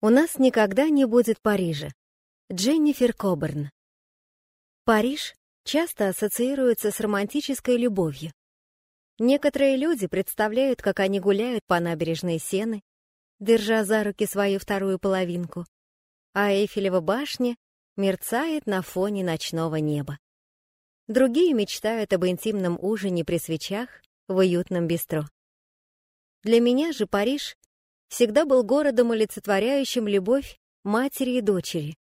У нас никогда не будет Парижа. Дженнифер Коберн. Париж часто ассоциируется с романтической любовью. Некоторые люди представляют, как они гуляют по набережной Сены, держа за руки свою вторую половинку, а Эйфелева башня мерцает на фоне ночного неба. Другие мечтают об интимном ужине при свечах в уютном бистро. Для меня же Париж всегда был городом, олицетворяющим любовь матери и дочери.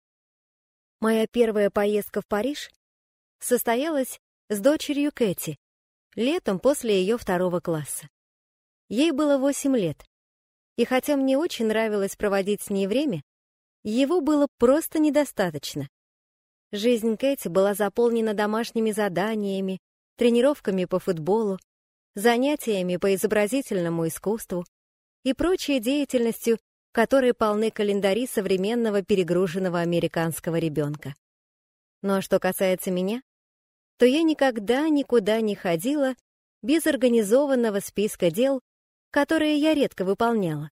Моя первая поездка в Париж состоялась с дочерью Кэти, летом после ее второго класса. Ей было восемь лет, и хотя мне очень нравилось проводить с ней время, его было просто недостаточно. Жизнь Кэти была заполнена домашними заданиями, тренировками по футболу, занятиями по изобразительному искусству и прочей деятельностью, которой полны календари современного перегруженного американского ребенка. Ну а что касается меня, то я никогда никуда не ходила без организованного списка дел, которые я редко выполняла,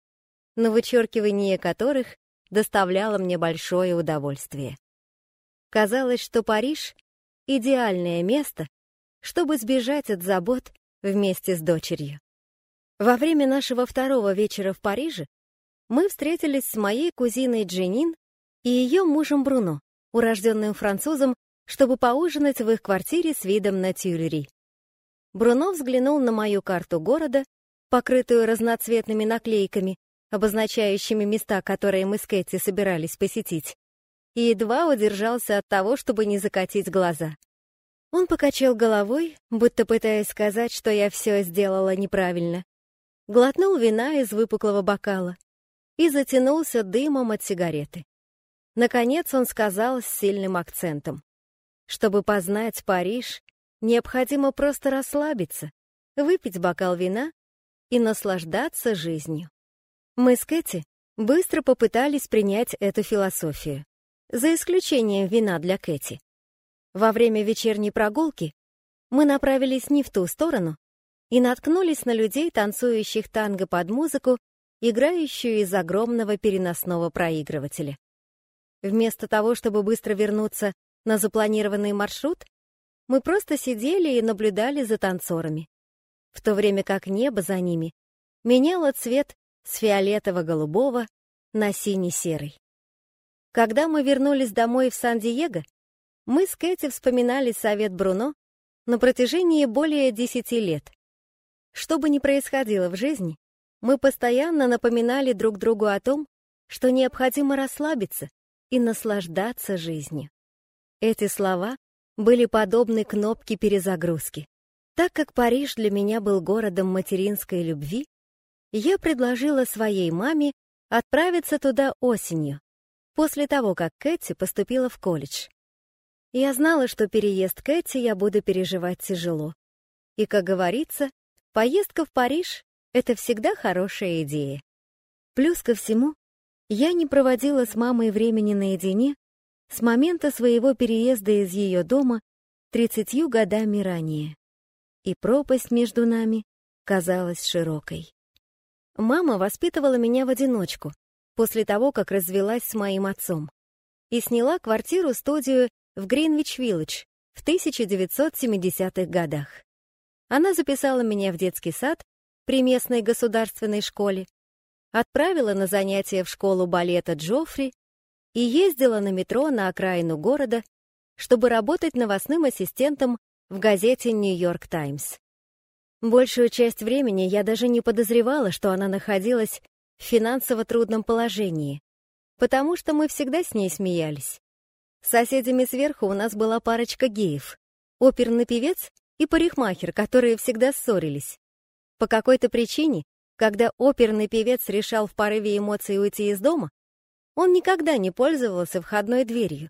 но вычеркивание которых доставляло мне большое удовольствие. Казалось, что Париж — идеальное место, чтобы сбежать от забот вместе с дочерью. Во время нашего второго вечера в Париже мы встретились с моей кузиной Дженин и ее мужем Бруно, урожденным французом, чтобы поужинать в их квартире с видом на Тюльри. Бруно взглянул на мою карту города, покрытую разноцветными наклейками, обозначающими места, которые мы с Кэти собирались посетить, и едва удержался от того, чтобы не закатить глаза. Он покачал головой, будто пытаясь сказать, что я все сделала неправильно. Глотнул вина из выпуклого бокала и затянулся дымом от сигареты. Наконец он сказал с сильным акцентом. Чтобы познать Париж, необходимо просто расслабиться, выпить бокал вина и наслаждаться жизнью. Мы с Кэти быстро попытались принять эту философию, за исключением вина для Кэти. Во время вечерней прогулки мы направились не в ту сторону и наткнулись на людей, танцующих танго под музыку, играющую из огромного переносного проигрывателя. Вместо того, чтобы быстро вернуться на запланированный маршрут, мы просто сидели и наблюдали за танцорами, в то время как небо за ними меняло цвет с фиолетово-голубого на синий-серый. Когда мы вернулись домой в Сан-Диего, мы с Кэти вспоминали совет Бруно на протяжении более десяти лет. Что бы ни происходило в жизни, мы постоянно напоминали друг другу о том, что необходимо расслабиться и наслаждаться жизнью. Эти слова были подобны кнопке перезагрузки. Так как Париж для меня был городом материнской любви, я предложила своей маме отправиться туда осенью, после того, как Кэти поступила в колледж. Я знала, что переезд Кэти я буду переживать тяжело. И, как говорится, поездка в Париж — это всегда хорошая идея. Плюс ко всему, я не проводила с мамой времени наедине с момента своего переезда из ее дома тридцатью годами ранее. И пропасть между нами казалась широкой. Мама воспитывала меня в одиночку, после того, как развелась с моим отцом, и сняла квартиру-студию в Гринвич-Виллидж в 1970-х годах. Она записала меня в детский сад при местной государственной школе, отправила на занятия в школу балета Джоффри и ездила на метро на окраину города, чтобы работать новостным ассистентом в газете «Нью-Йорк Таймс». Большую часть времени я даже не подозревала, что она находилась в финансово трудном положении, потому что мы всегда с ней смеялись. Соседями сверху у нас была парочка геев, оперный певец и парикмахер, которые всегда ссорились. По какой-то причине, когда оперный певец решал в порыве эмоций уйти из дома, он никогда не пользовался входной дверью.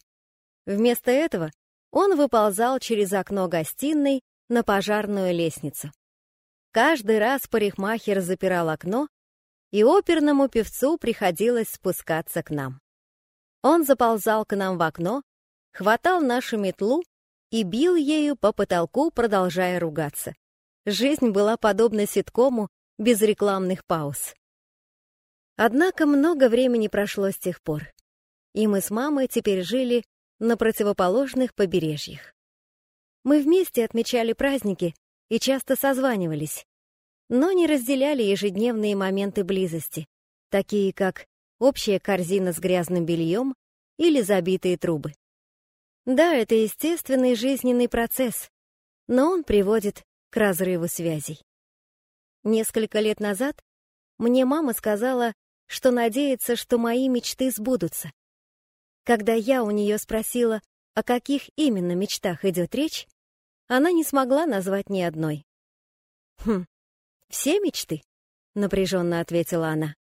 Вместо этого он выползал через окно гостиной на пожарную лестницу. Каждый раз парикмахер запирал окно, и оперному певцу приходилось спускаться к нам. Он заползал к нам в окно, хватал нашу метлу и бил ею по потолку, продолжая ругаться. Жизнь была подобна ситкому без рекламных пауз. Однако много времени прошло с тех пор, и мы с мамой теперь жили на противоположных побережьях. Мы вместе отмечали праздники и часто созванивались, но не разделяли ежедневные моменты близости, такие как общая корзина с грязным бельем или забитые трубы. Да, это естественный жизненный процесс, но он приводит к разрыву связей. Несколько лет назад мне мама сказала, что надеется, что мои мечты сбудутся. Когда я у нее спросила, о каких именно мечтах идет речь, она не смогла назвать ни одной. «Хм, все мечты?» — напряженно ответила она.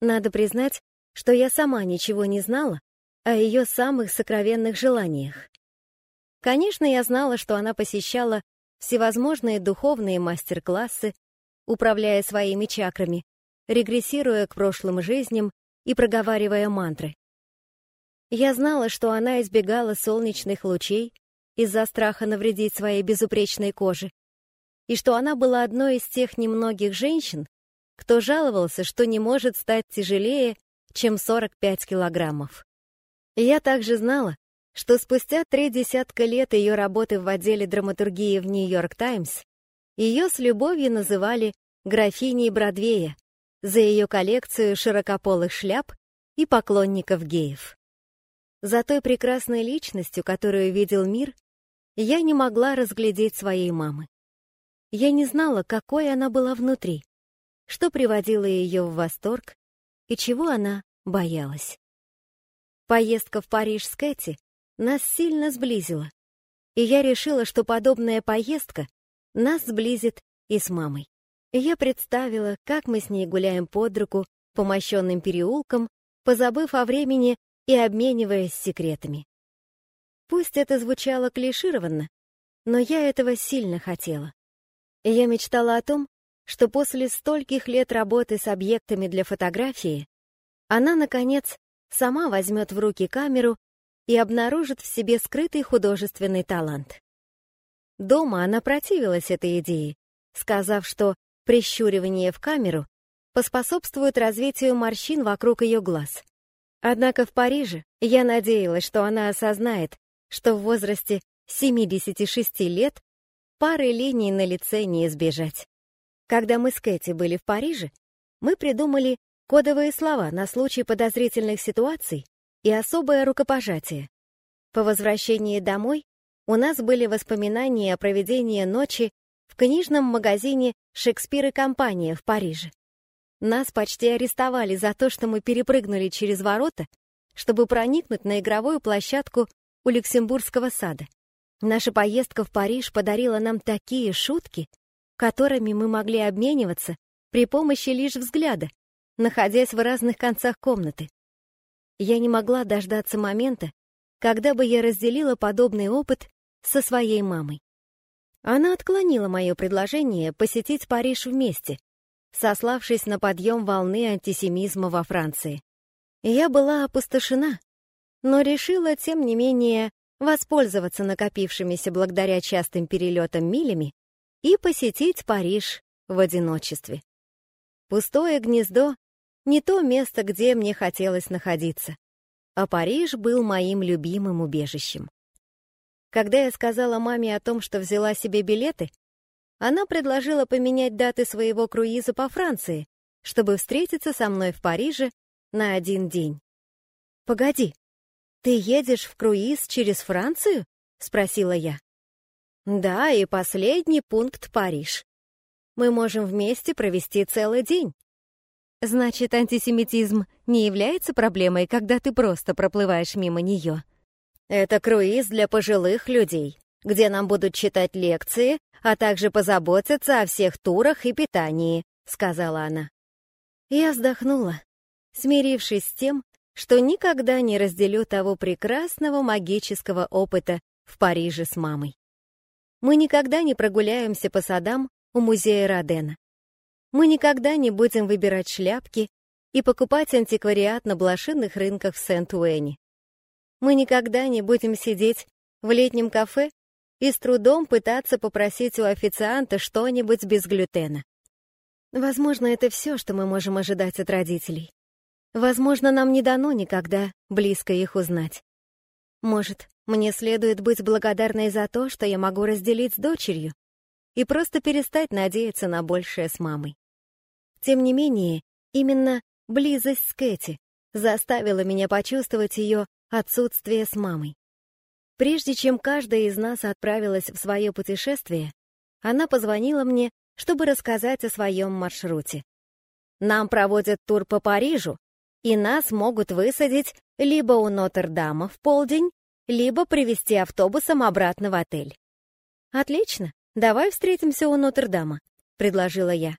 Надо признать, что я сама ничего не знала о ее самых сокровенных желаниях. Конечно, я знала, что она посещала всевозможные духовные мастер-классы, управляя своими чакрами, регрессируя к прошлым жизням и проговаривая мантры. Я знала, что она избегала солнечных лучей из-за страха навредить своей безупречной коже, и что она была одной из тех немногих женщин, кто жаловался, что не может стать тяжелее, чем 45 килограммов. Я также знала, что спустя три десятка лет ее работы в отделе драматургии в «Нью-Йорк Таймс» ее с любовью называли «графиней Бродвея» за ее коллекцию широкополых шляп и поклонников геев. За той прекрасной личностью, которую видел мир, я не могла разглядеть своей мамы. Я не знала, какой она была внутри, что приводило ее в восторг и чего она боялась. Поездка в Париж с Кэти нас сильно сблизила, и я решила, что подобная поездка нас сблизит и с мамой. Я представила, как мы с ней гуляем под руку по мощенным переулкам, позабыв о времени и обмениваясь секретами. Пусть это звучало клишированно, но я этого сильно хотела. Я мечтала о том, что после стольких лет работы с объектами для фотографии она, наконец, сама возьмет в руки камеру и обнаружит в себе скрытый художественный талант. Дома она противилась этой идее, сказав, что прищуривание в камеру поспособствует развитию морщин вокруг ее глаз. Однако в Париже я надеялась, что она осознает, что в возрасте 76 лет пары линий на лице не избежать. Когда мы с Кэти были в Париже, мы придумали кодовые слова на случай подозрительных ситуаций и особое рукопожатие. По возвращении домой у нас были воспоминания о проведении ночи в книжном магазине «Шекспир и компания» в Париже. Нас почти арестовали за то, что мы перепрыгнули через ворота, чтобы проникнуть на игровую площадку у Люксембургского сада. Наша поездка в Париж подарила нам такие шутки, которыми мы могли обмениваться при помощи лишь взгляда, находясь в разных концах комнаты. Я не могла дождаться момента, когда бы я разделила подобный опыт со своей мамой. Она отклонила мое предложение посетить Париж вместе, сославшись на подъем волны антисемизма во Франции. Я была опустошена, но решила, тем не менее, воспользоваться накопившимися благодаря частым перелетам милями и посетить Париж в одиночестве. Пустое гнездо — не то место, где мне хотелось находиться, а Париж был моим любимым убежищем. Когда я сказала маме о том, что взяла себе билеты, она предложила поменять даты своего круиза по Франции, чтобы встретиться со мной в Париже на один день. «Погоди, ты едешь в круиз через Францию?» — спросила я. Да, и последний пункт — Париж. Мы можем вместе провести целый день. Значит, антисемитизм не является проблемой, когда ты просто проплываешь мимо нее. Это круиз для пожилых людей, где нам будут читать лекции, а также позаботиться о всех турах и питании, сказала она. Я вздохнула, смирившись с тем, что никогда не разделю того прекрасного магического опыта в Париже с мамой. Мы никогда не прогуляемся по садам у музея Родена. Мы никогда не будем выбирать шляпки и покупать антиквариат на блошиных рынках в Сент-Уэне. Мы никогда не будем сидеть в летнем кафе и с трудом пытаться попросить у официанта что-нибудь без глютена. Возможно, это все, что мы можем ожидать от родителей. Возможно, нам не дано никогда близко их узнать. Может, мне следует быть благодарной за то, что я могу разделить с дочерью и просто перестать надеяться на большее с мамой. Тем не менее, именно близость с Кэти заставила меня почувствовать ее отсутствие с мамой. Прежде чем каждая из нас отправилась в свое путешествие, она позвонила мне, чтобы рассказать о своем маршруте. Нам проводят тур по Парижу, и нас могут высадить либо у Нотр-Дама в полдень, либо привезти автобусом обратно в отель. «Отлично, давай встретимся у Нотр-Дама», — предложила я.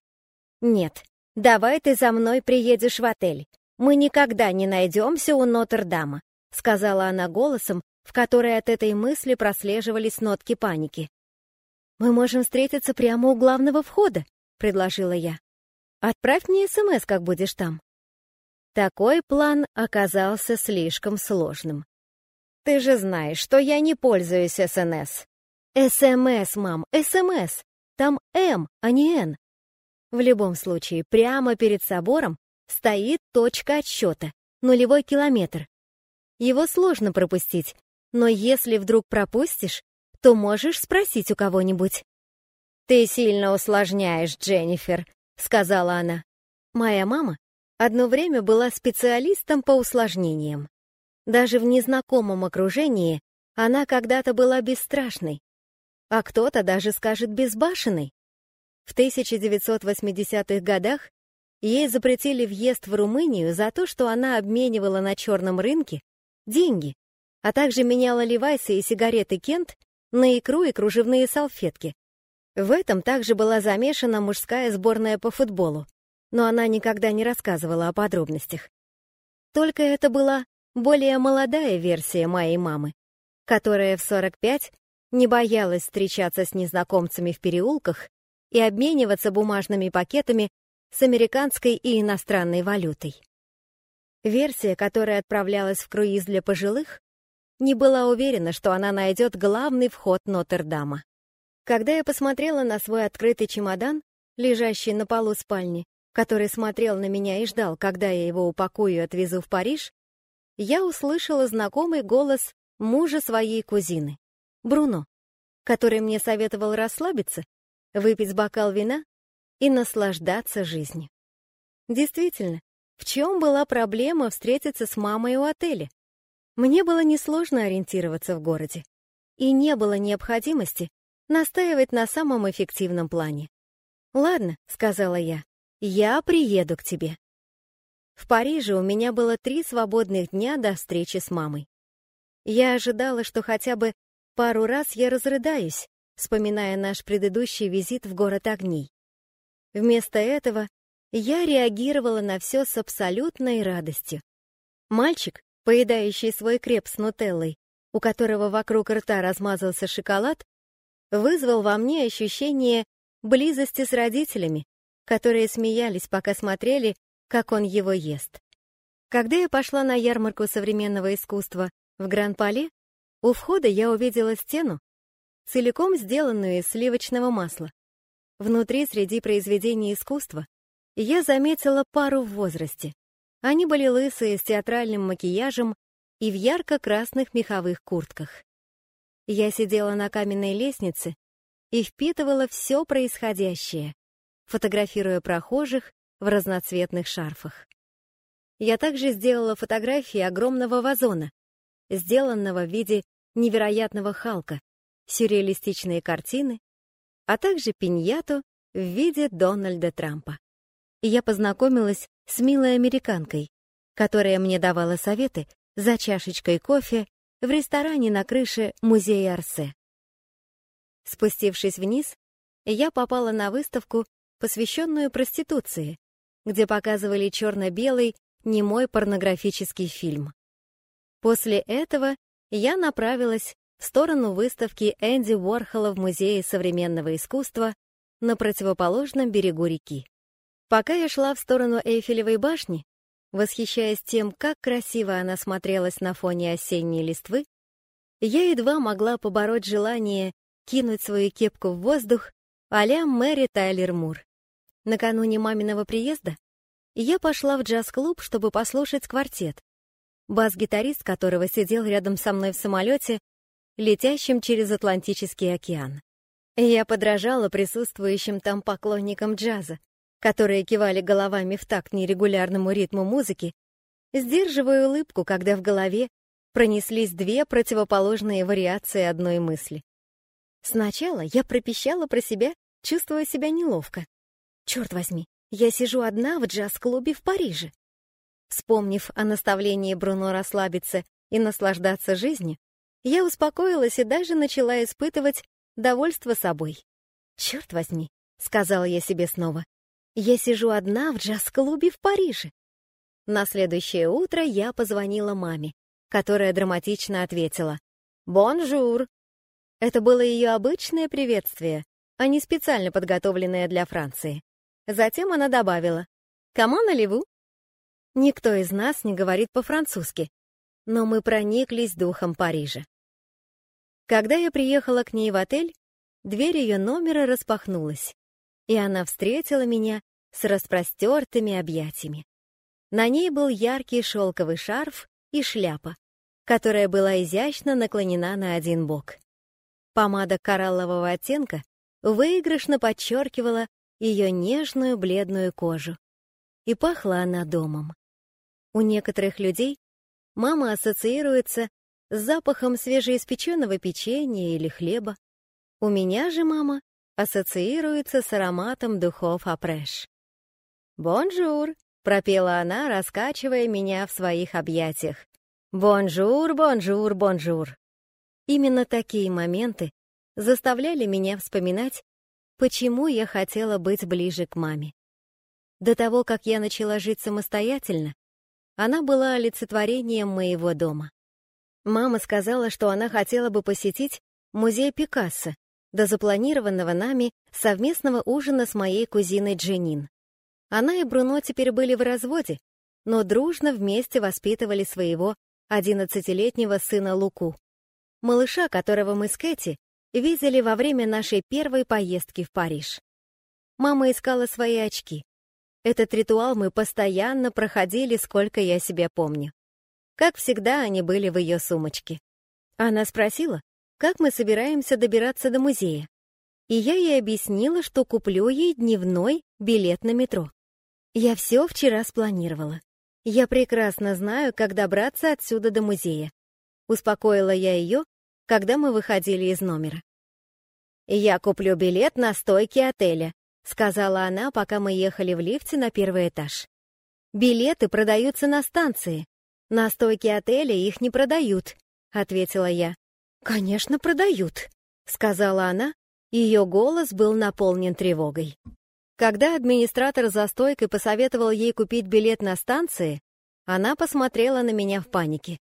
«Нет, давай ты за мной приедешь в отель. Мы никогда не найдемся у Нотр-Дама», — сказала она голосом, в которой от этой мысли прослеживались нотки паники. «Мы можем встретиться прямо у главного входа», — предложила я. «Отправь мне СМС, как будешь там». Такой план оказался слишком сложным. Ты же знаешь, что я не пользуюсь СНС. СМС, мам, СМС. Там М, а не Н. В любом случае, прямо перед собором стоит точка отсчета, нулевой километр. Его сложно пропустить, но если вдруг пропустишь, то можешь спросить у кого-нибудь. «Ты сильно усложняешь, Дженнифер», — сказала она. Моя мама одно время была специалистом по усложнениям. Даже в незнакомом окружении она когда-то была бесстрашной, а кто-то даже скажет безбашенной. В 1980-х годах ей запретили въезд в Румынию за то, что она обменивала на черном рынке деньги, а также меняла левайсы и сигареты Кент на икру и кружевные салфетки. В этом также была замешана мужская сборная по футболу, но она никогда не рассказывала о подробностях. Только это была более молодая версия моей мамы, которая в 45 не боялась встречаться с незнакомцами в переулках и обмениваться бумажными пакетами с американской и иностранной валютой. Версия, которая отправлялась в круиз для пожилых, не была уверена, что она найдет главный вход Нотр-Дама. Когда я посмотрела на свой открытый чемодан, лежащий на полу спальни, который смотрел на меня и ждал, когда я его упакую и отвезу в Париж, я услышала знакомый голос мужа своей кузины, Бруно, который мне советовал расслабиться, выпить бокал вина и наслаждаться жизнью. Действительно, в чем была проблема встретиться с мамой у отеля? Мне было несложно ориентироваться в городе, и не было необходимости настаивать на самом эффективном плане. «Ладно», — сказала я, — «я приеду к тебе». В Париже у меня было три свободных дня до встречи с мамой. Я ожидала, что хотя бы пару раз я разрыдаюсь, вспоминая наш предыдущий визит в город огней. Вместо этого я реагировала на все с абсолютной радостью. Мальчик, поедающий свой креп с нутеллой, у которого вокруг рта размазался шоколад, вызвал во мне ощущение близости с родителями, которые смеялись, пока смотрели, как он его ест. Когда я пошла на ярмарку современного искусства в Гран-Пале, у входа я увидела стену, целиком сделанную из сливочного масла. Внутри, среди произведений искусства, я заметила пару в возрасте. Они были лысые, с театральным макияжем и в ярко-красных меховых куртках. Я сидела на каменной лестнице и впитывала все происходящее, фотографируя прохожих в разноцветных шарфах. Я также сделала фотографии огромного вазона, сделанного в виде невероятного Халка, сюрреалистичные картины, а также пиньяту в виде Дональда Трампа. Я познакомилась с милой американкой, которая мне давала советы за чашечкой кофе в ресторане на крыше музея Арсе. Спустившись вниз, я попала на выставку, посвященную проституции, где показывали черно-белый, немой порнографический фильм. После этого я направилась в сторону выставки Энди Уорхола в Музее современного искусства на противоположном берегу реки. Пока я шла в сторону Эйфелевой башни, восхищаясь тем, как красиво она смотрелась на фоне осенней листвы, я едва могла побороть желание кинуть свою кепку в воздух а Мэри Тайлер Мур. Накануне маминого приезда я пошла в джаз-клуб, чтобы послушать квартет, бас-гитарист которого сидел рядом со мной в самолете, летящем через Атлантический океан. Я подражала присутствующим там поклонникам джаза, которые кивали головами в такт нерегулярному ритму музыки, сдерживая улыбку, когда в голове пронеслись две противоположные вариации одной мысли. Сначала я пропищала про себя, чувствуя себя неловко. Черт возьми, я сижу одна в джаз-клубе в Париже. Вспомнив о наставлении Бруно расслабиться и наслаждаться жизнью, я успокоилась и даже начала испытывать довольство собой. «Черт возьми», — сказала я себе снова, — «я сижу одна в джаз-клубе в Париже». На следующее утро я позвонила маме, которая драматично ответила «Бонжур». Это было ее обычное приветствие, а не специально подготовленное для Франции. Затем она добавила «Кому наливу?» Никто из нас не говорит по-французски, но мы прониклись духом Парижа. Когда я приехала к ней в отель, дверь ее номера распахнулась, и она встретила меня с распростертыми объятиями. На ней был яркий шелковый шарф и шляпа, которая была изящно наклонена на один бок. Помада кораллового оттенка выигрышно подчеркивала ее нежную бледную кожу. И пахла она домом. У некоторых людей мама ассоциируется с запахом свежеиспеченного печенья или хлеба. У меня же мама ассоциируется с ароматом духов апреш. «Бонжур!» — пропела она, раскачивая меня в своих объятиях. «Бонжур, бонжур, бонжур!» Именно такие моменты заставляли меня вспоминать, почему я хотела быть ближе к маме. До того, как я начала жить самостоятельно, она была олицетворением моего дома. Мама сказала, что она хотела бы посетить музей Пикассо до запланированного нами совместного ужина с моей кузиной Дженин. Она и Бруно теперь были в разводе, но дружно вместе воспитывали своего одиннадцатилетнего сына Луку, малыша, которого мы с Кэти видели во время нашей первой поездки в Париж. Мама искала свои очки. Этот ритуал мы постоянно проходили, сколько я себя помню. Как всегда, они были в ее сумочке. Она спросила, как мы собираемся добираться до музея. И я ей объяснила, что куплю ей дневной билет на метро. Я все вчера спланировала. Я прекрасно знаю, как добраться отсюда до музея. Успокоила я ее, когда мы выходили из номера. «Я куплю билет на стойке отеля», — сказала она, пока мы ехали в лифте на первый этаж. «Билеты продаются на станции, «На стойке отеля их не продают», — ответила я. «Конечно, продают», — сказала она. Ее голос был наполнен тревогой. Когда администратор за стойкой посоветовал ей купить билет на станции, она посмотрела на меня в панике.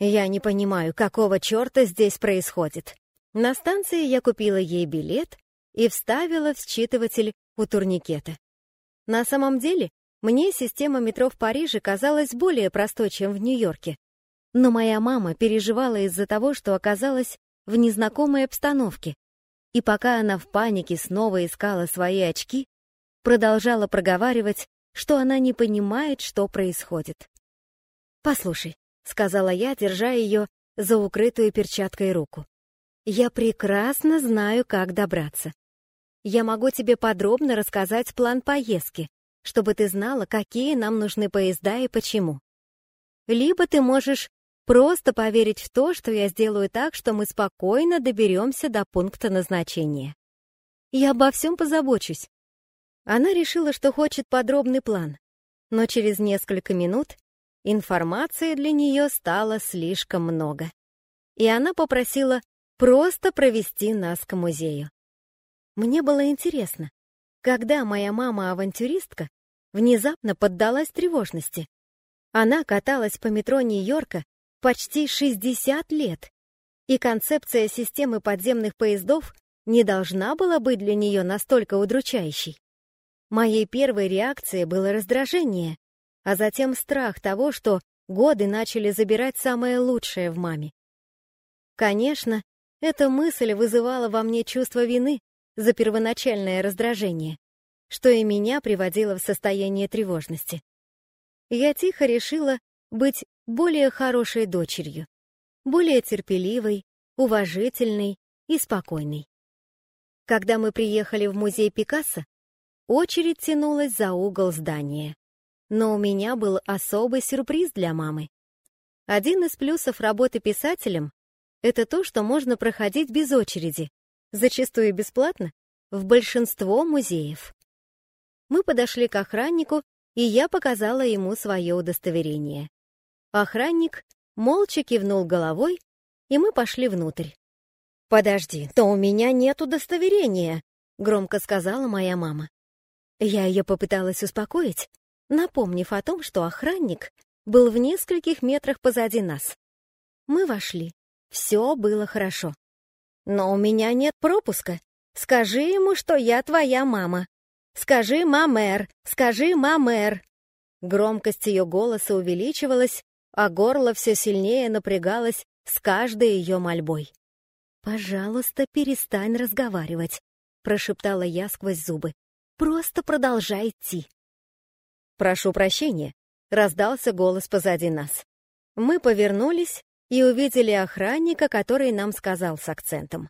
Я не понимаю, какого черта здесь происходит. На станции я купила ей билет и вставила в считыватель у турникета. На самом деле, мне система метро в Париже казалась более простой, чем в Нью-Йорке. Но моя мама переживала из-за того, что оказалась в незнакомой обстановке. И пока она в панике снова искала свои очки, продолжала проговаривать, что она не понимает, что происходит. «Послушай», — сказала я, держа ее за укрытую перчаткой руку. «Я прекрасно знаю, как добраться. Я могу тебе подробно рассказать план поездки, чтобы ты знала, какие нам нужны поезда и почему. Либо ты можешь просто поверить в то, что я сделаю так, что мы спокойно доберемся до пункта назначения. Я обо всем позабочусь. Она решила, что хочет подробный план, но через несколько минут информации для нее стало слишком много. И она попросила просто провести нас к музею. Мне было интересно, когда моя мама-авантюристка внезапно поддалась тревожности. Она каталась по метро Нью-Йорка почти 60 лет, и концепция системы подземных поездов не должна была быть для нее настолько удручающей. Моей первой реакцией было раздражение, а затем страх того, что годы начали забирать самое лучшее в маме. Конечно, эта мысль вызывала во мне чувство вины за первоначальное раздражение. что и меня приводило в состояние тревожности. Я тихо решила быть более хорошей дочерью, более терпеливой, уважительной и спокойной. Когда мы приехали в музей Пикассо, очередь тянулась за угол здания. Но у меня был особый сюрприз для мамы. Один из плюсов работы писателем — это то, что можно проходить без очереди, зачастую бесплатно, в большинство музеев. Мы подошли к охраннику, и я показала ему свое удостоверение. Охранник молча кивнул головой, и мы пошли внутрь. «Подожди, то у меня нет удостоверения», — громко сказала моя мама. Я ее попыталась успокоить, напомнив о том, что охранник был в нескольких метрах позади нас. Мы вошли. Все было хорошо. Но у меня нет пропуска. Скажи ему, что я твоя мама. Скажи «мамер», скажи «мамер». Громкость ее голоса увеличивалась, а горло все сильнее напрягалось с каждой ее мольбой. «Пожалуйста, перестань разговаривать», — прошептала я сквозь зубы. «Просто продолжай идти». «Прошу прощения», — раздался голос позади нас. Мы повернулись и увидели охранника, который нам сказал с акцентом.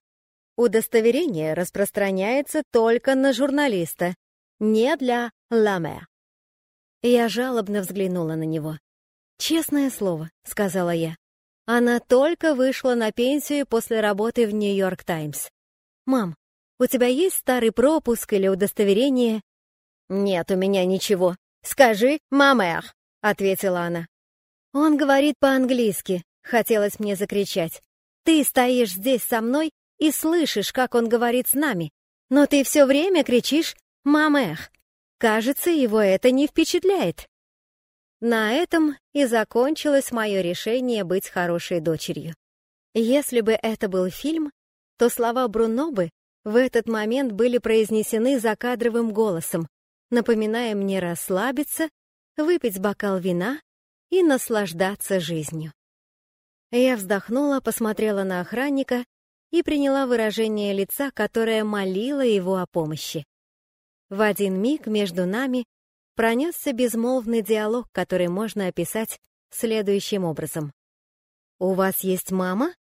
Удостоверение распространяется только на журналиста, не для ламе. Я жалобно взглянула на него. «Честное слово», — сказала я. Она только вышла на пенсию после работы в «Нью-Йорк Таймс». «Мам, у тебя есть старый пропуск или удостоверение?» «Нет у меня ничего. Скажи «мамэр», — ответила она. «Он говорит по-английски», — хотелось мне закричать. «Ты стоишь здесь со мной и слышишь, как он говорит с нами, но ты все время кричишь «мамэх». Кажется, его это не впечатляет». На этом и закончилось мое решение быть хорошей дочерью. Если бы это был фильм, то слова Брунобы в этот момент были произнесены закадровым голосом, напоминая мне расслабиться, выпить бокал вина и наслаждаться жизнью. Я вздохнула, посмотрела на охранника и приняла выражение лица, которое молило его о помощи. В один миг между нами пронесся безмолвный диалог, который можно описать следующим образом. «У вас есть мама?»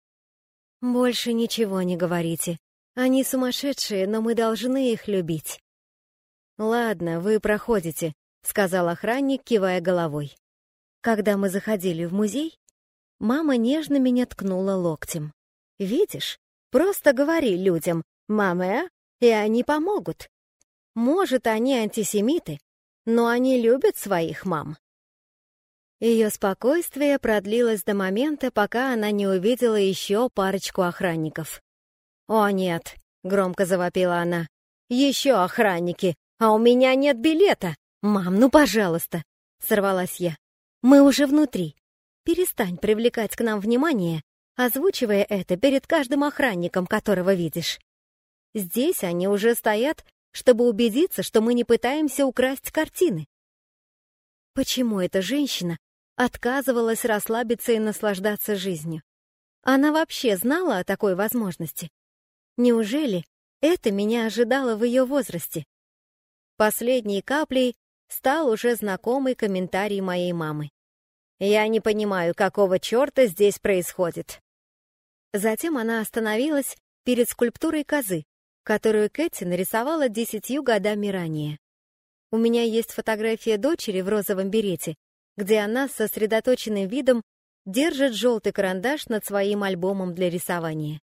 «Больше ничего не говорите. Они сумасшедшие, но мы должны их любить». «Ладно, вы проходите», — сказал охранник, кивая головой. Когда мы заходили в музей, мама нежно меня ткнула локтем. «Видишь, просто говори людям «маме», и они помогут. Может, они антисемиты, но они любят своих мам. Ее спокойствие продлилось до момента, пока она не увидела еще парочку охранников. «О, нет!» — громко завопила она. «Еще охранники! А у меня нет билета! Мам, ну, пожалуйста!» — сорвалась я. «Мы уже внутри. Перестань привлекать к нам внимание, озвучивая это перед каждым охранником, которого видишь. Здесь они уже стоят чтобы убедиться, что мы не пытаемся украсть картины. Почему эта женщина отказывалась расслабиться и наслаждаться жизнью? Она вообще знала о такой возможности? Неужели это меня ожидало в ее возрасте? Последней каплей стал уже знакомый комментарий моей мамы. «Я не понимаю, какого черта здесь происходит». Затем она остановилась перед скульптурой козы, которую Кэти нарисовала десятью годами ранее. У меня есть фотография дочери в розовом берете, где она с сосредоточенным видом держит желтый карандаш над своим альбомом для рисования.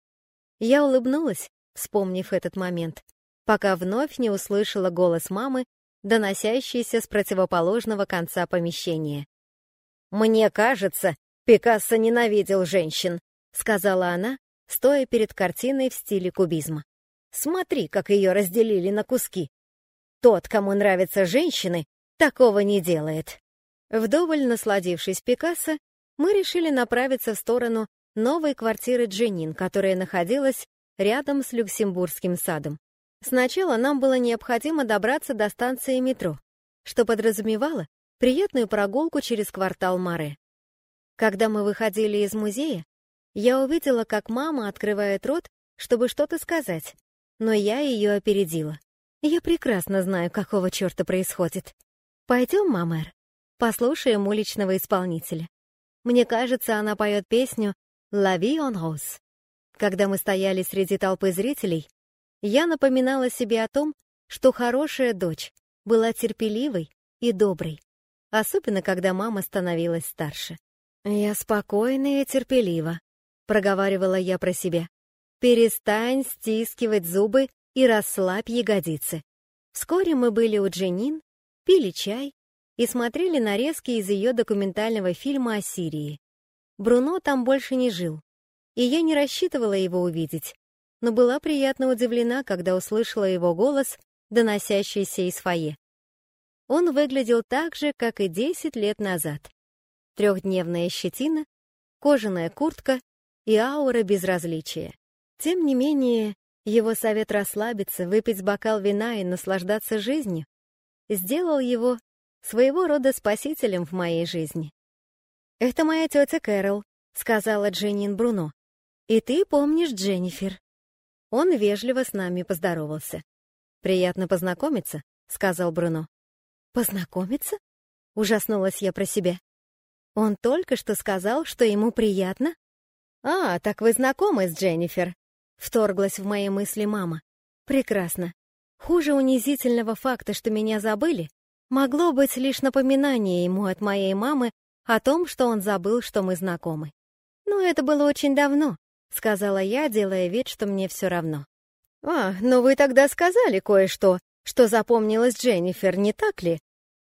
Я улыбнулась, вспомнив этот момент, пока вновь не услышала голос мамы, доносящийся с противоположного конца помещения. «Мне кажется, Пикассо ненавидел женщин», — сказала она, стоя перед картиной в стиле кубизма. Смотри, как ее разделили на куски. Тот, кому нравятся женщины, такого не делает. Вдоволь насладившись Пикассо, мы решили направиться в сторону новой квартиры Дженин, которая находилась рядом с Люксембургским садом. Сначала нам было необходимо добраться до станции метро, что подразумевало приятную прогулку через квартал Маре. Когда мы выходили из музея, я увидела, как мама открывает рот, чтобы что-то сказать, но я ее опередила. Я прекрасно знаю, какого черта происходит. Пойдем, мамер, послушаем уличного исполнителя. Мне кажется, она поет песню «La vie en rose». Когда мы стояли среди толпы зрителей, я напоминала себе о том, что хорошая дочь была терпеливой и доброй, особенно когда мама становилась старше. «Я спокойна и терпелива», — проговаривала я про себя. «Перестань стискивать зубы и расслабь ягодицы». Вскоре мы были у Дженин, пили чай и смотрели нарезки из ее документального фильма о Сирии. Бруно там больше не жил, и я не рассчитывала его увидеть, но была приятно удивлена, когда услышала его голос, доносящийся из фойе. Он выглядел так же, как и 10 лет назад. Трехдневная щетина, кожаная куртка и аура безразличия. Тем не менее, его совет расслабиться, выпить бокал вина и наслаждаться жизнью сделал его своего рода спасителем в моей жизни. «Это моя тетя Кэрол», — сказала Дженнин Бруно. «И ты помнишь Дженнифер». Он вежливо с нами поздоровался. «Приятно познакомиться», — сказал Бруно. «Познакомиться?» — ужаснулась я про себя. «Он только что сказал, что ему приятно?» «А, так вы знакомы с Дженнифер?» — вторглась в мои мысли мама. «Прекрасно. Хуже унизительного факта, что меня забыли, могло быть лишь напоминание ему от моей мамы о том, что он забыл, что мы знакомы. Но это было очень давно, — сказала я, делая вид, что мне все равно. «А, но вы тогда сказали кое-что, что запомнилось Дженнифер, не так ли?» —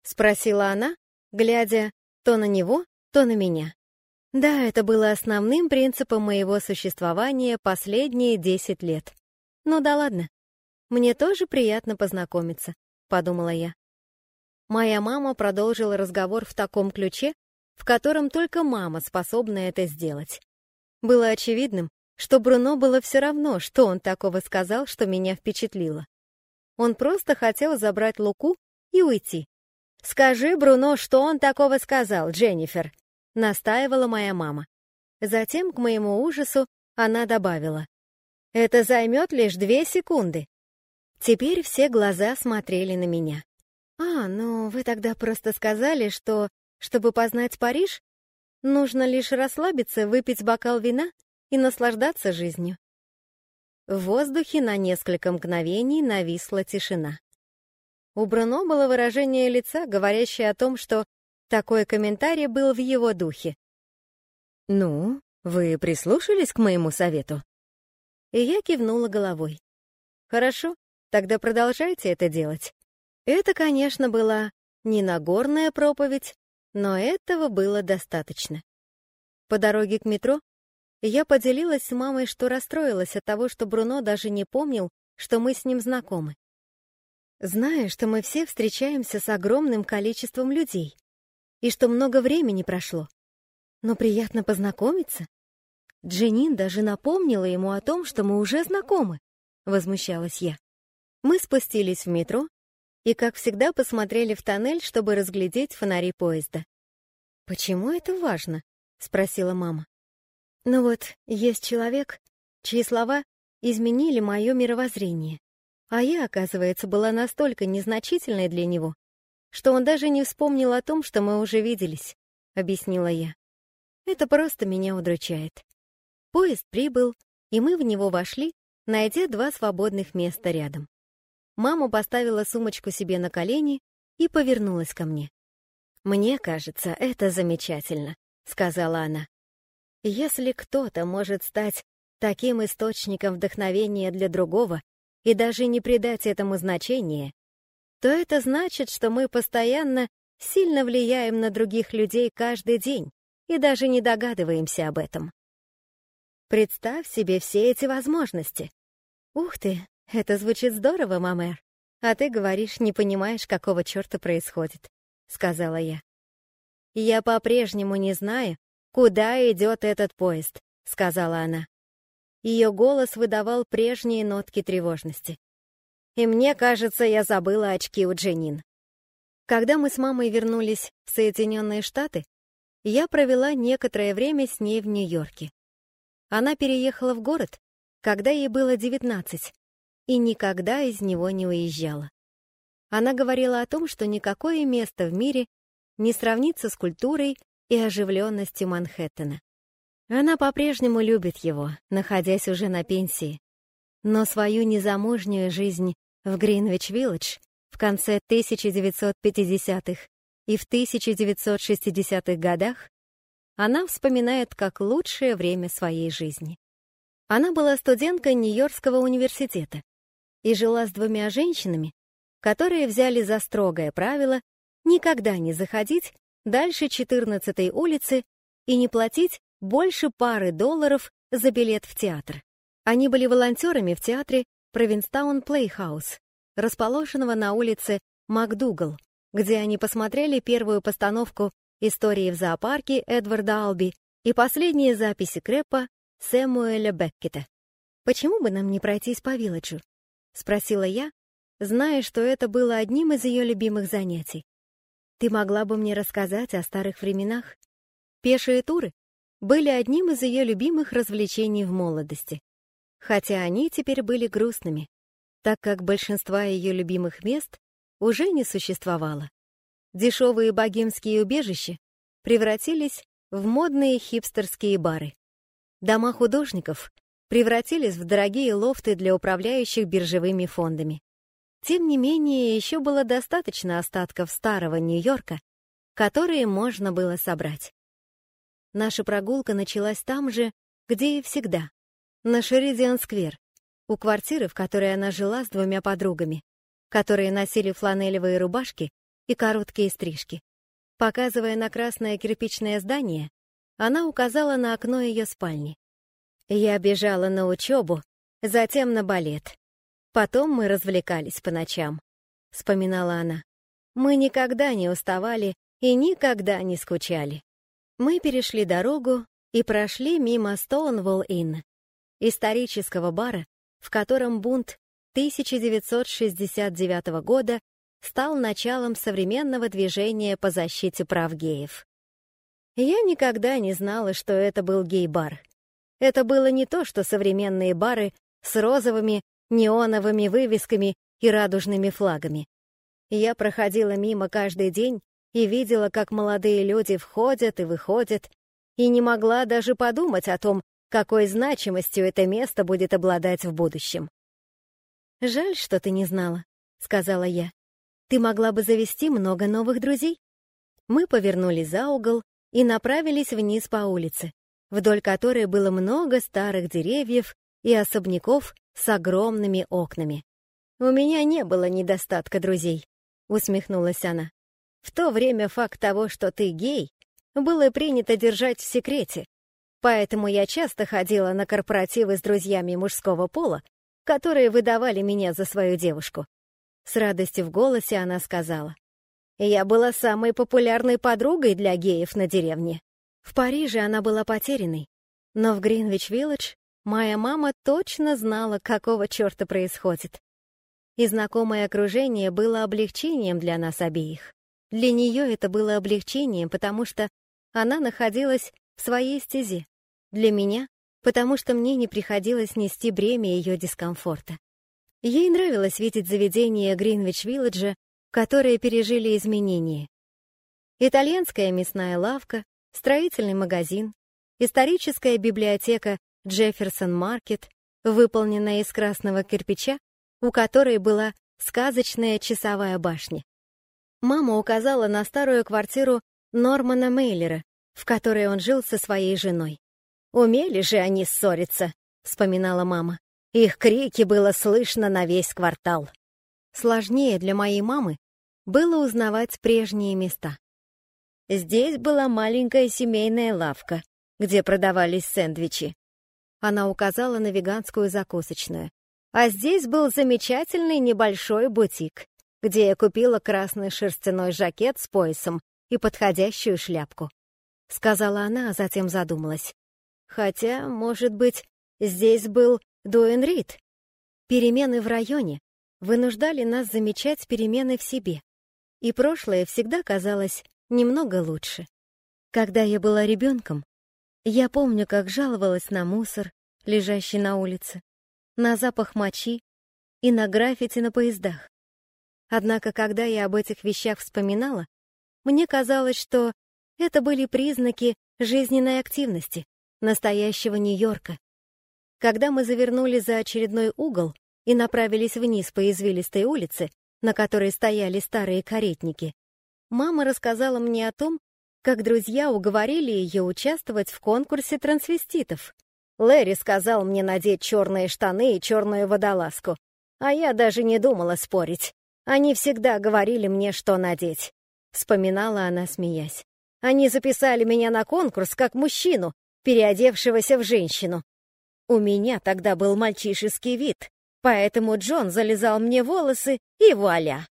спросила она, глядя то на него, то на меня. Да, это было основным принципом моего существования последние десять лет. Ну да ладно. Мне тоже приятно познакомиться, подумала я. Моя мама продолжила разговор в таком ключе, в котором только мама способна это сделать. Было очевидным, что Бруно было все равно, что он такого сказал, что меня впечатлило. Он просто хотел забрать Луку и уйти. «Скажи Бруно, что он такого сказал, Дженнифер», — настаивала моя мама. Затем, к моему ужасу, она добавила. «Это займет лишь две секунды». Теперь все глаза смотрели на меня. «А, ну вы тогда просто сказали, что, чтобы познать Париж, нужно лишь расслабиться, выпить бокал вина и наслаждаться жизнью». В воздухе на несколько мгновений нависла тишина. У Бруно было выражение лица, говорящее о том, что такой комментарий был в его духе. «Ну, вы прислушались к моему совету?» И я кивнула головой. «Хорошо, тогда продолжайте это делать». Это, конечно, была не Нагорная проповедь, но этого было достаточно. По дороге к метро я поделилась с мамой, что расстроилась от того, что Бруно даже не помнил, что мы с ним знакомы. Зная, что мы все встречаемся с огромным количеством людей, и что много времени прошло. Но приятно познакомиться. Дженин даже напомнила ему о том, что мы уже знакомы, возмущалась я. Мы спустились в метро и, как всегда, посмотрели в тоннель, чтобы разглядеть фонари поезда. «Почему это важно?» — спросила мама. «Ну вот, есть человек, чьи слова изменили мое мировоззрение, а я, оказывается, была настолько незначительной для него, что он даже не вспомнил о том, что мы уже виделись», — объяснила я. «Это просто меня удручает». Поезд прибыл, и мы в него вошли, найдя два свободных места рядом. Мама поставила сумочку себе на колени и повернулась ко мне. «Мне кажется, это замечательно», — сказала она. «Если кто-то может стать таким источником вдохновения для другого и даже не придать этому значения, то это значит, что мы постоянно сильно влияем на других людей каждый день и даже не догадываемся об этом. Представь себе все эти возможности. Ух ты, это звучит здорово, мамер. А ты говоришь, не понимаешь, какого черта происходит, сказала я. Я по-прежнему не знаю, куда идет этот поезд, сказала она. Ее голос выдавал прежние нотки тревожности. И мне кажется, я забыла очки у Дженин. Когда мы с мамой вернулись в Соединенные Штаты, я провела некоторое время с ней в Нью-Йорке. Она переехала в город, когда ей было 19, и никогда из него не уезжала. Она говорила о том, что никакое место в мире не сравнится с культурой и оживленностью Манхэттена. Она по-прежнему любит его, находясь уже на пенсии, но свою незамужнюю жизнь в Гринвич-Виллидж в конце 1950-х и в 1960-х годах она вспоминает как лучшее время своей жизни. Она была студенткой Нью-Йоркского университета и жила с двумя женщинами, которые взяли за строгое правило никогда не заходить дальше 14-й улицы и не платить больше пары долларов за билет в театр. Они были волонтерами в театре Провинстаун Плейхаус, расположенного на улице МакДугал, где они посмотрели первую постановку истории в зоопарке Эдварда Алби и последние записи Крэпа Сэмуэля Беккета. «Почему бы нам не пройтись по Вилледжу?» — спросила я, зная, что это было одним из ее любимых занятий. «Ты могла бы мне рассказать о старых временах?» Пешие туры были одним из ее любимых развлечений в молодости, хотя они теперь были грустными, так как большинства ее любимых мест уже не существовало. Дешевые богемские убежища превратились в модные хипстерские бары. Дома художников превратились в дорогие лофты для управляющих биржевыми фондами. Тем не менее, еще было достаточно остатков старого Нью-Йорка, которые можно было собрать. Наша прогулка началась там же, где и всегда, на Шеридиан-сквер, у квартиры, в которой она жила с двумя подругами, которые носили фланелевые рубашки и короткие стрижки. Показывая на красное кирпичное здание, она указала на окно ее спальни. Я бежала на учебу, затем на балет. Потом мы развлекались по ночам, — вспоминала она. Мы никогда не уставали и никогда не скучали. Мы перешли дорогу и прошли мимо Стоунволл-Инн, исторического бара, в котором бунт 1969 года стал началом современного движения по защите прав геев. Я никогда не знала, что это был гей-бар. Это было не то, что современные бары с розовыми, неоновыми вывесками и радужными флагами. Я проходила мимо каждый день и видела, как молодые люди входят и выходят, и не могла даже подумать о том, какой значимостью это место будет обладать в будущем. «Жаль, что ты не знала», — сказала я. «Ты могла бы завести много новых друзей». Мы повернули за угол и направились вниз по улице, вдоль которой было много старых деревьев и особняков с огромными окнами. «У меня не было недостатка друзей», — усмехнулась она. В то время факт того, что ты гей, было принято держать в секрете, поэтому я часто ходила на корпоративы с друзьями мужского пола, которые выдавали меня за свою девушку. С радостью в голосе она сказала. Я была самой популярной подругой для геев на деревне. В Париже она была потерянной, но в Гринвич-Виллидж моя мама точно знала, какого черта происходит. И знакомое окружение было облегчением для нас обеих. Для нее это было облегчением, потому что она находилась в своей стезе. Для меня, потому что мне не приходилось нести бремя ее дискомфорта. Ей нравилось видеть заведения Гринвич-Вилледжа, которые пережили изменения. Итальянская мясная лавка, строительный магазин, историческая библиотека Джефферсон Маркет, выполненная из красного кирпича, у которой была сказочная часовая башня. Мама указала на старую квартиру Нормана Мейлера, в которой он жил со своей женой. «Умели же они ссориться», — вспоминала мама. «Их крики было слышно на весь квартал». Сложнее для моей мамы было узнавать прежние места. Здесь была маленькая семейная лавка, где продавались сэндвичи. Она указала на веганскую закусочную. А здесь был замечательный небольшой бутик, где я купила красный шерстяной жакет с поясом и подходящую шляпку. Сказала она, а затем задумалась. Хотя, может быть, здесь был Дуэн Рид. Перемены в районе вынуждали нас замечать перемены в себе. И прошлое всегда казалось немного лучше. Когда я была ребенком, я помню, как жаловалась на мусор, лежащий на улице, на запах мочи, и на граффити на поездах. Однако, когда я об этих вещах вспоминала, мне казалось, что это были признаки жизненной активности, настоящего Нью-Йорка. Когда мы завернули за очередной угол и направились вниз по извилистой улице, на которой стояли старые каретники, мама рассказала мне о том, как друзья уговорили ее участвовать в конкурсе трансвеститов. Лэри сказал мне надеть черные штаны и черную водолазку, а я даже не думала спорить. Они всегда говорили мне, что надеть. Вспоминала она, смеясь. Они записали меня на конкурс как мужчину, переодевшегося в женщину. У меня тогда был мальчишеский вид, поэтому Джон залезал мне волосы и вуаля.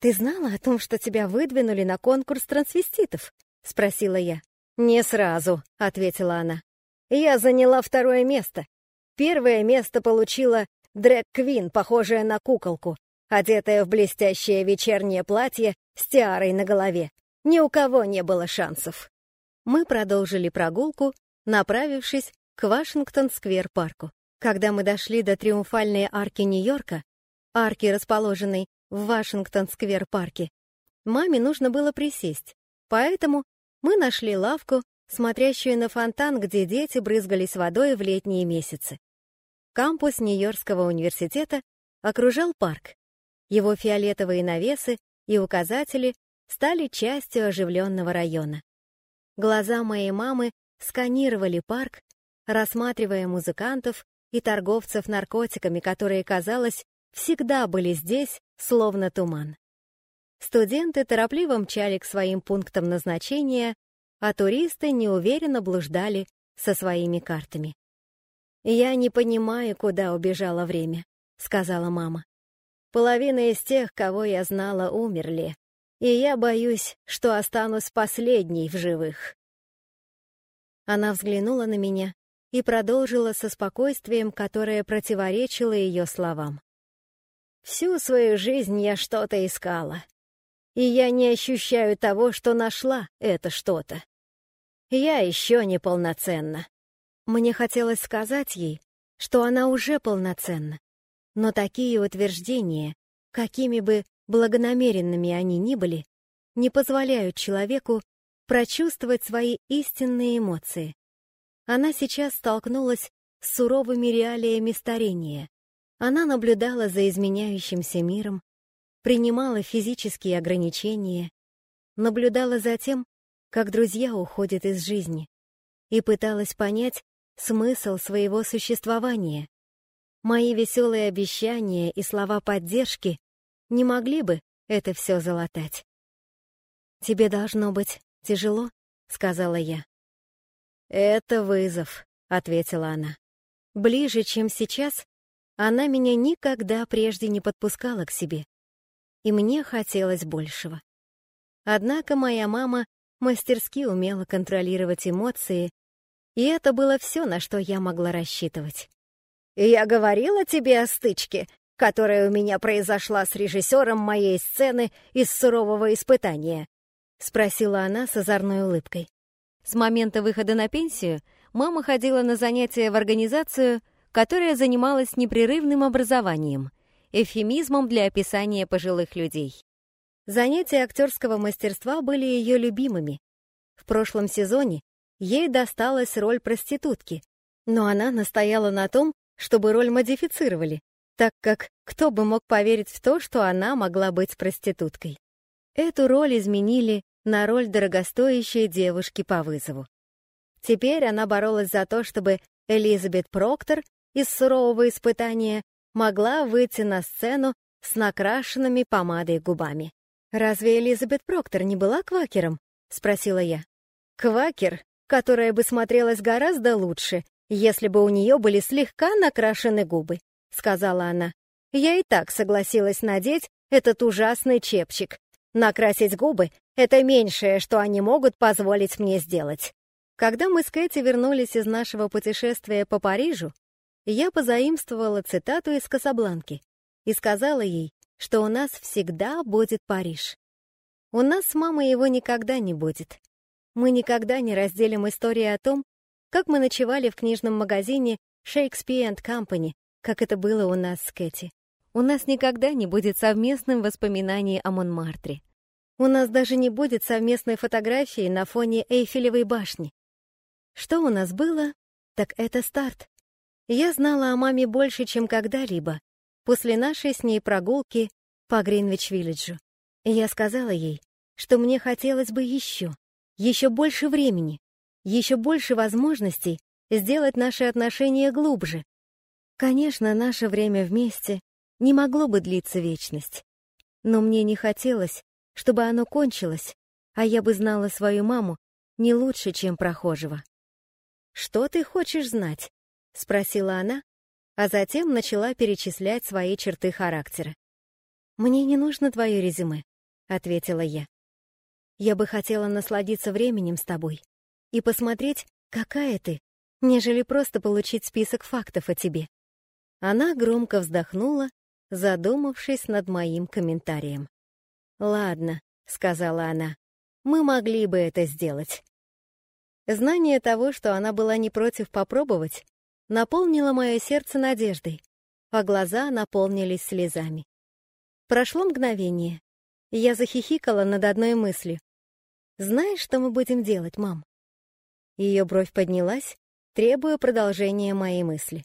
«Ты знала о том, что тебя выдвинули на конкурс трансвеститов?» — спросила я. «Не сразу», — ответила она. «Я заняла второе место. Первое место получила дрэк-квин, похожая на куколку, одетая в блестящее вечернее платье с тиарой на голове. Ни у кого не было шансов. Мы продолжили прогулку, направившись к Вашингтон-сквер-парку. Когда мы дошли до триумфальной арки Нью-Йорка, арки, расположенной в Вашингтон-сквер-парке, маме нужно было присесть, поэтому мы нашли лавку, смотрящую на фонтан, где дети брызгались водой в летние месяцы. Кампус Нью-Йоркского университета окружал парк. Его фиолетовые навесы и указатели стали частью оживленного района. Глаза моей мамы сканировали парк, рассматривая музыкантов и торговцев наркотиками, которые, казалось, всегда были здесь, словно туман. Студенты торопливо мчали к своим пунктам назначения, а туристы неуверенно блуждали со своими картами. «Я не понимаю, куда убежало время», — сказала мама. Половина из тех, кого я знала, умерли, и я боюсь, что останусь последней в живых. Она взглянула на меня и продолжила со спокойствием, которое противоречило ее словам. Всю свою жизнь я что-то искала, и я не ощущаю того, что нашла это что-то. Я еще не полноценна. Мне хотелось сказать ей, что она уже полноценна, но такие утверждения, какими бы благонамеренными они ни были, не позволяют человеку прочувствовать свои истинные эмоции. Она сейчас столкнулась с суровыми реалиями старения. Она наблюдала за изменяющимся миром, принимала физические ограничения, наблюдала за тем, как друзья уходят из жизни, и пыталась понять смысл своего существования. Мои веселые обещания и слова поддержки не могли бы это все залатать. «Тебе должно быть тяжело?» — сказала я. «Это вызов», — ответила она. Ближе, чем сейчас, она меня никогда прежде не подпускала к себе. И мне хотелось большего. Однако моя мама мастерски умела контролировать эмоции, и это было все, на что я могла рассчитывать. «Я говорила тебе о стычке, которая у меня произошла с режиссером моей сцены из сурового испытания?» — спросила она с озорной улыбкой. С момента выхода на пенсию мама ходила на занятия в организацию, которая занималась непрерывным образованием, эвфемизмом для описания пожилых людей. Занятия актерского мастерства были ее любимыми. В прошлом сезоне ей досталась роль проститутки, но она настояла на том, чтобы роль модифицировали, так как кто бы мог поверить в то, что она могла быть проституткой. Эту роль изменили на роль дорогостоящей девушки по вызову. Теперь она боролась за то, чтобы Элизабет Проктор из сурового испытания могла выйти на сцену с накрашенными помадой губами. «Разве Элизабет Проктор не была квакером?» — спросила я. «Квакер, которая бы смотрелась гораздо лучше, если бы у нее были слегка накрашены губы», — сказала она. «Я и так согласилась надеть этот ужасный чепчик. Накрасить губы — это меньшее, что они могут позволить мне сделать». Когда мы с Кэти вернулись из нашего путешествия по Парижу, я позаимствовала цитату из Касабланки и сказала ей, что у нас всегда будет Париж. У нас с мамой его никогда не будет. Мы никогда не разделим истории о том, как мы ночевали в книжном магазине Shakespeare and Company, как это было у нас с Кэти. у нас никогда не будет совместным воспоминаний о Монмартре. У нас даже не будет совместной фотографии на фоне Эйфелевой башни. Что у нас было, так это старт. Я знала о маме больше, чем когда-либо, после нашей с ней прогулки по Гринвич-Виллиджу. Я сказала ей, что мне хотелось бы еще, еще больше времени, еще больше возможностей сделать наши отношения глубже. Конечно, наше время вместе не могло бы длиться вечность. Но мне не хотелось, чтобы оно кончилось, а я бы знала свою маму не лучше, чем прохожего. «Что ты хочешь знать?» — спросила она, а затем начала перечислять свои черты характера. «Мне не нужно твое резюме», — ответила я. «Я бы хотела насладиться временем с тобой и посмотреть, какая ты, нежели просто получить список фактов о тебе». Она громко вздохнула, задумавшись над моим комментарием. «Ладно», — сказала она, — «мы могли бы это сделать». Знание того, что она была не против попробовать, наполнило мое сердце надеждой, а глаза наполнились слезами. Прошло мгновение, и я захихикала над одной мыслью. «Знаешь, что мы будем делать, мам?» Ее бровь поднялась, требуя продолжения моей мысли.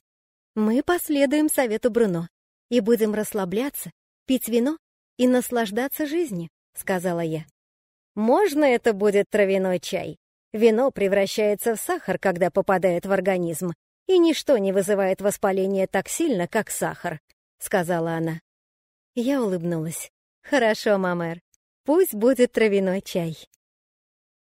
«Мы последуем совету Бруно и будем расслабляться, пить вино и наслаждаться жизнью», — сказала я. «Можно это будет травяной чай? Вино превращается в сахар, когда попадает в организм, и ничто не вызывает воспаления так сильно, как сахар», — сказала она. Я улыбнулась. «Хорошо, мамер, пусть будет травяной чай».